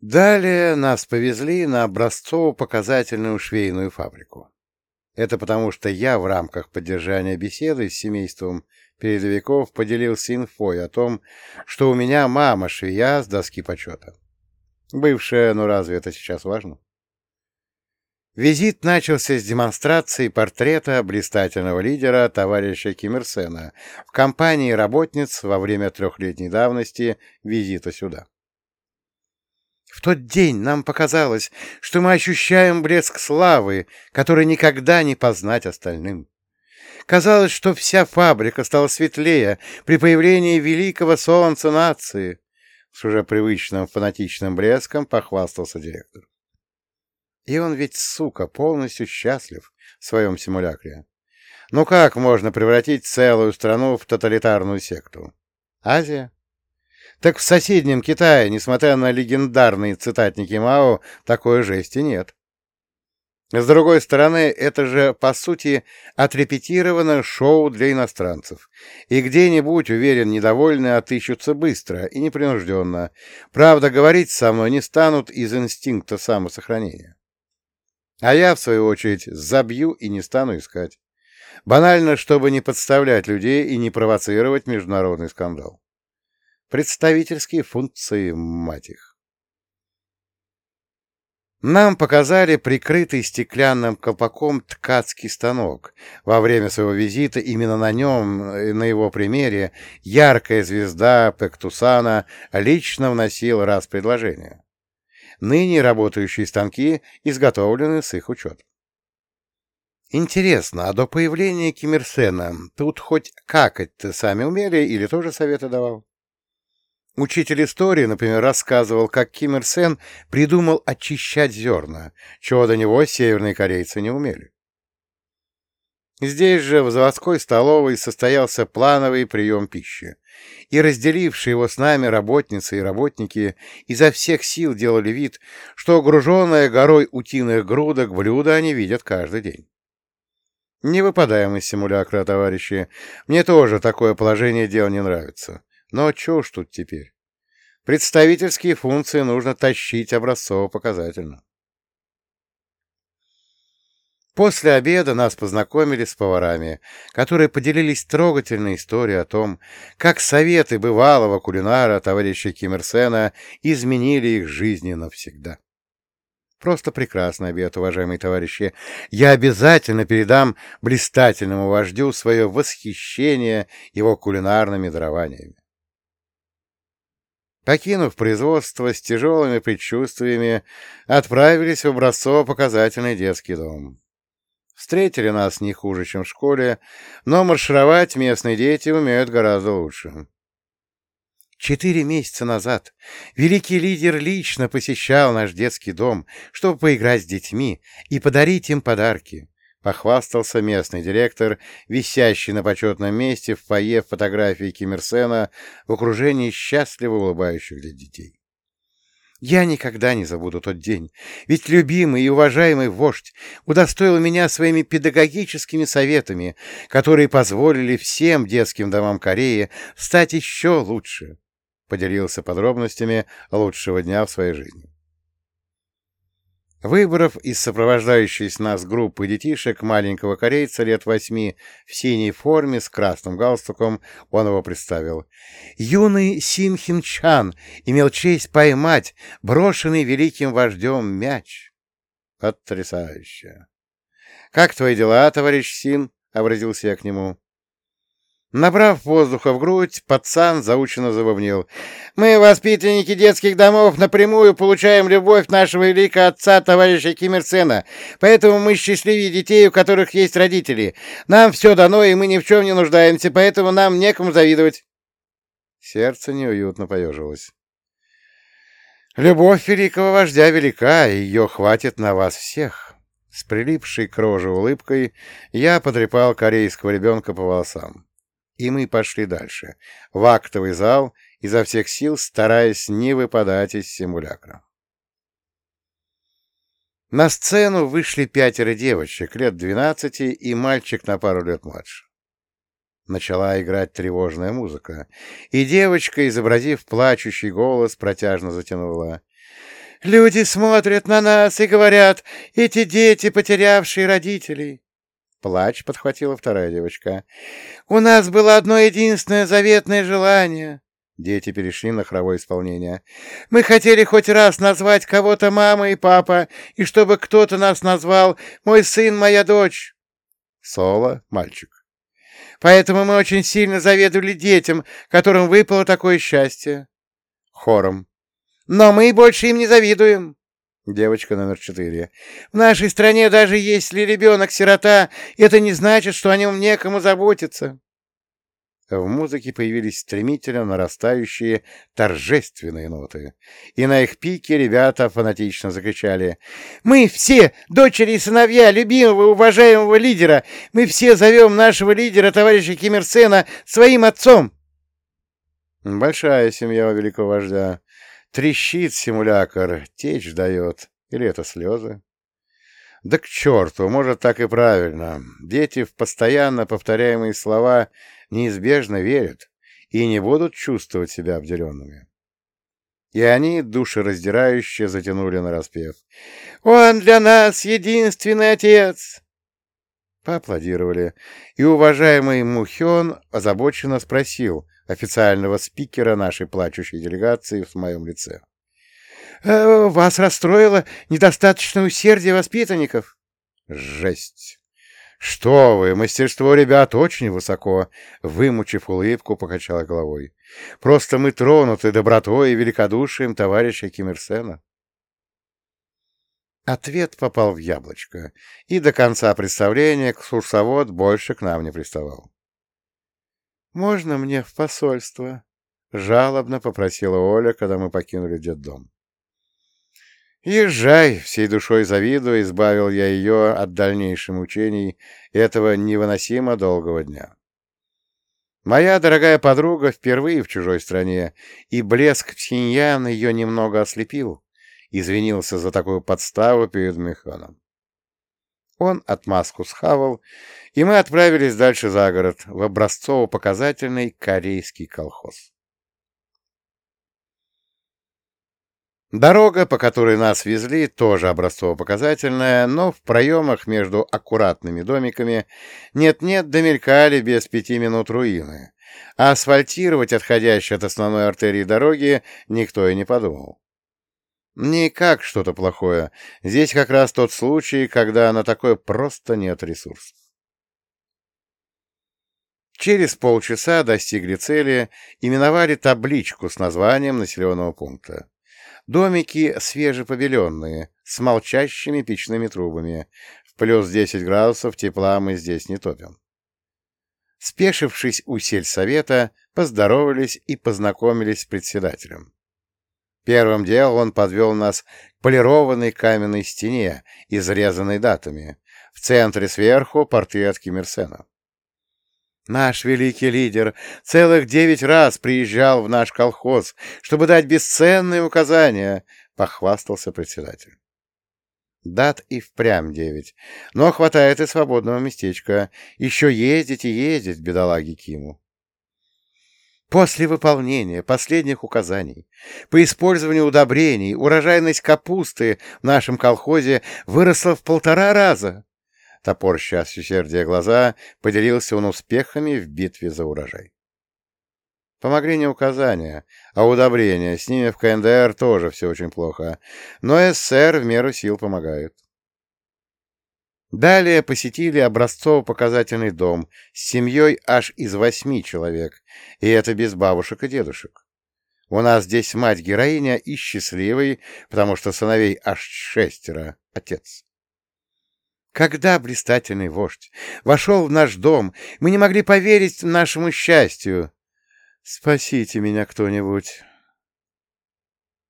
Далее нас повезли на образцово-показательную швейную фабрику. Это потому, что я в рамках поддержания беседы с семейством передовиков поделился инфой о том, что у меня мама швея с доски почета. Бывшая, ну разве это сейчас важно? Визит начался с демонстрации портрета блистательного лидера товарища Ким в компании работниц во время трехлетней давности визита сюда. В тот день нам показалось, что мы ощущаем блеск славы, который никогда не познать остальным. Казалось, что вся фабрика стала светлее при появлении великого солнца нации. С уже привычным фанатичным блеском похвастался директор. И он ведь, сука, полностью счастлив в своем симулякре. Ну как можно превратить целую страну в тоталитарную секту? Азия? Так в соседнем Китае, несмотря на легендарные цитатники Мао, такой жести нет. С другой стороны, это же, по сути, отрепетированное шоу для иностранцев. И где-нибудь, уверен, недовольные отыщутся быстро и непринужденно. Правда, говорить со мной не станут из инстинкта самосохранения. А я, в свою очередь, забью и не стану искать. Банально, чтобы не подставлять людей и не провоцировать международный скандал. Представительские функции, мать их. Нам показали прикрытый стеклянным колпаком ткацкий станок. Во время своего визита именно на нем, на его примере, яркая звезда Пектусана лично вносил раз предложение. Ныне работающие станки изготовлены с их учетом. Интересно, а до появления Кимирсена тут хоть какать-то сами умели или тоже советы давал? Учитель истории, например, рассказывал, как Ким Ир Сен придумал очищать зерна, чего до него северные корейцы не умели. Здесь же, в заводской столовой, состоялся плановый прием пищи, и разделившие его с нами работницы и работники изо всех сил делали вид, что груженное горой утиных грудок блюдо они видят каждый день. Не выпадаем из симулякра, товарищи. Мне тоже такое положение дел не нравится. Но чё ж тут теперь? Представительские функции нужно тащить образцово-показательно. После обеда нас познакомили с поварами, которые поделились трогательной историей о том, как советы бывалого кулинара товарища Ким Ир Сена изменили их жизни навсегда. Просто прекрасный обед, уважаемые товарищи. Я обязательно передам блистательному вождю свое восхищение его кулинарными дарованиями. Покинув производство с тяжелыми предчувствиями, отправились в образцово-показательный детский дом. Встретили нас не хуже, чем в школе, но маршировать местные дети умеют гораздо лучше. Четыре месяца назад великий лидер лично посещал наш детский дом, чтобы поиграть с детьми и подарить им подарки. — похвастался местный директор, висящий на почетном месте в фойе фотографии Ким Ир Сена в окружении счастливо улыбающих для детей. Я никогда не забуду тот день, ведь любимый и уважаемый вождь удостоил меня своими педагогическими советами, которые позволили всем детским домам Кореи стать еще лучше, — поделился подробностями лучшего дня в своей жизни. Выбрав из сопровождающей нас группы детишек маленького корейца лет восьми в синей форме с красным галстуком, он его представил. Юный Сим Хин Чан имел честь поймать брошенный великим вождем мяч. Потрясающе! — Как твои дела, товарищ Син? — обратился я к нему. Набрав воздуха в грудь, пацан заученно забубнил. «Мы, воспитанники детских домов, напрямую получаем любовь нашего великого отца, товарища Ким. Поэтому мы счастливее детей, у которых есть родители. Нам все дано, и мы ни в чем не нуждаемся, поэтому нам некому завидовать». Сердце неуютно поежилось. «Любовь великого вождя велика, ее хватит на вас всех». С прилипшей к роже улыбкой я потрепал корейского ребенка по волосам и мы пошли дальше, в актовый зал, изо всех сил стараясь не выпадать из симулякра. На сцену вышли пятеро девочек, лет двенадцати, и мальчик на пару лет младше. Начала играть тревожная музыка, и девочка, изобразив плачущий голос, протяжно затянула. Люди смотрят на нас и говорят, эти дети, потерявшие родителей. Плач подхватила вторая девочка. «У нас было одно единственное заветное желание». Дети перешли на хоровое исполнение. «Мы хотели хоть раз назвать кого-то мама и папа, и чтобы кто-то нас назвал «мой сын, моя дочь». Соло — мальчик. Поэтому мы очень сильно завидовали детям, которым выпало такое счастье. Хором. Но мы больше им не завидуем. Девочка номер четыре. В нашей стране даже если ребенок сирота, это не значит, что о нем некому заботиться. В музыке появились стремительно нарастающие торжественные ноты, и на их пике ребята фанатично закричали «Мы все, дочери и сыновья любимого и уважаемого лидера, мы все зовем нашего лидера, товарища Ким Ир своим отцом!» Большая семья у великого вождя. Трещит симулятор, течь дает. Или это слезы? Да к черту, может, так и правильно. Дети в постоянно повторяемые слова неизбежно верят и не будут чувствовать себя обделенными. И они душераздирающе затянули на распев. «Он для нас единственный отец!» Поаплодировали, и уважаемый Мухен озабоченно спросил официального спикера нашей плачущей делегации в моем лице. «Э, «Вас расстроило недостаточное усердие воспитанников?» «Жесть!» «Что вы, мастерство ребят очень высоко!» Вымучив улыбку, покачала головой. «Просто мы тронуты добротой и великодушием товарища Ким Ир Сена». Ответ попал в яблочко, и до конца представления курсовод больше к нам не приставал. «Можно мне в посольство?» — жалобно попросила Оля, когда мы покинули детдом. «Езжай!» — всей душой завидуя, избавил я ее от дальнейших мучений этого невыносимо долгого дня. Моя дорогая подруга впервые в чужой стране, и блеск Пхеньян ее немного ослепил, извинился за такую подставу перед Механом. Он отмазку схавал, и мы отправились дальше за город, в образцово-показательный корейский колхоз. Дорога, по которой нас везли, тоже образцово-показательная, но в проемах между аккуратными домиками нет-нет домелькали без пяти минут руины, а асфальтировать отходящие от основной артерии дороги никто и не подумал. Не как что-то плохое. Здесь как раз тот случай, когда на такое просто нет ресурсов. Через полчаса достигли цели и миновали табличку с названием населенного пункта. Домики свежепобеленные, с молчащими печными трубами. В плюс 10 градусов тепла мы здесь не топим. Спешившись у сельсовета, поздоровались и познакомились с председателем. Первым делом он подвел нас к полированной каменной стене, изрезанной датами. В центре сверху портрет Ким Ир Сена. Наш великий лидер целых девять раз приезжал в наш колхоз, чтобы дать бесценные указания, — похвастался председатель. Дат и впрямь девять, но хватает и свободного местечка. Еще ездить и ездить, бедолаги Киму. После выполнения последних указаний по использованию удобрений урожайность капусты в нашем колхозе выросла в полтора раза. Топорща с усердия глаза, поделился он успехами в битве за урожай. Помогли не указания, а удобрения. С ними в КНДР тоже все очень плохо. Но СССР в меру сил помогают. Далее посетили образцово-показательный дом с семьей аж из восьми человек, и это без бабушек и дедушек. У нас здесь мать-героиня и счастливый, потому что сыновей аж шестеро, отец. Когда блистательный вождь вошел в наш дом, мы не могли поверить нашему счастью. Спасите меня кто-нибудь.